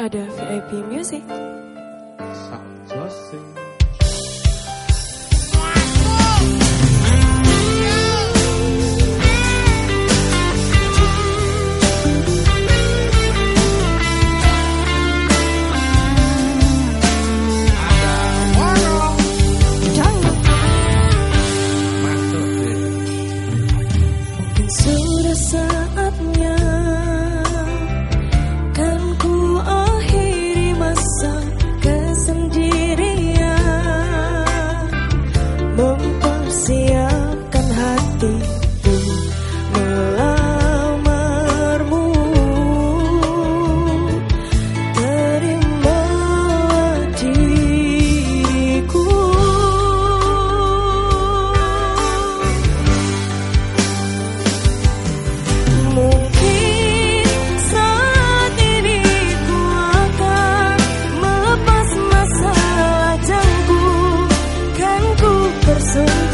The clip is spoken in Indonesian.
ada VIP Music. Sak jose. so